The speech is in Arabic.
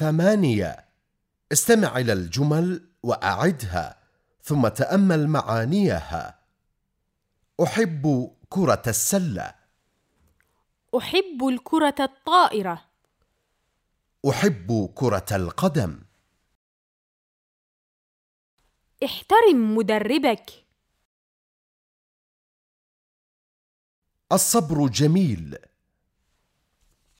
ثمانية. استمع إلى الجمل وأعدها ثم تأمل معانيها. أحب كرة السلة. أحب الكرة الطائرة. أحب كرة القدم. احترم مدربك. الصبر جميل.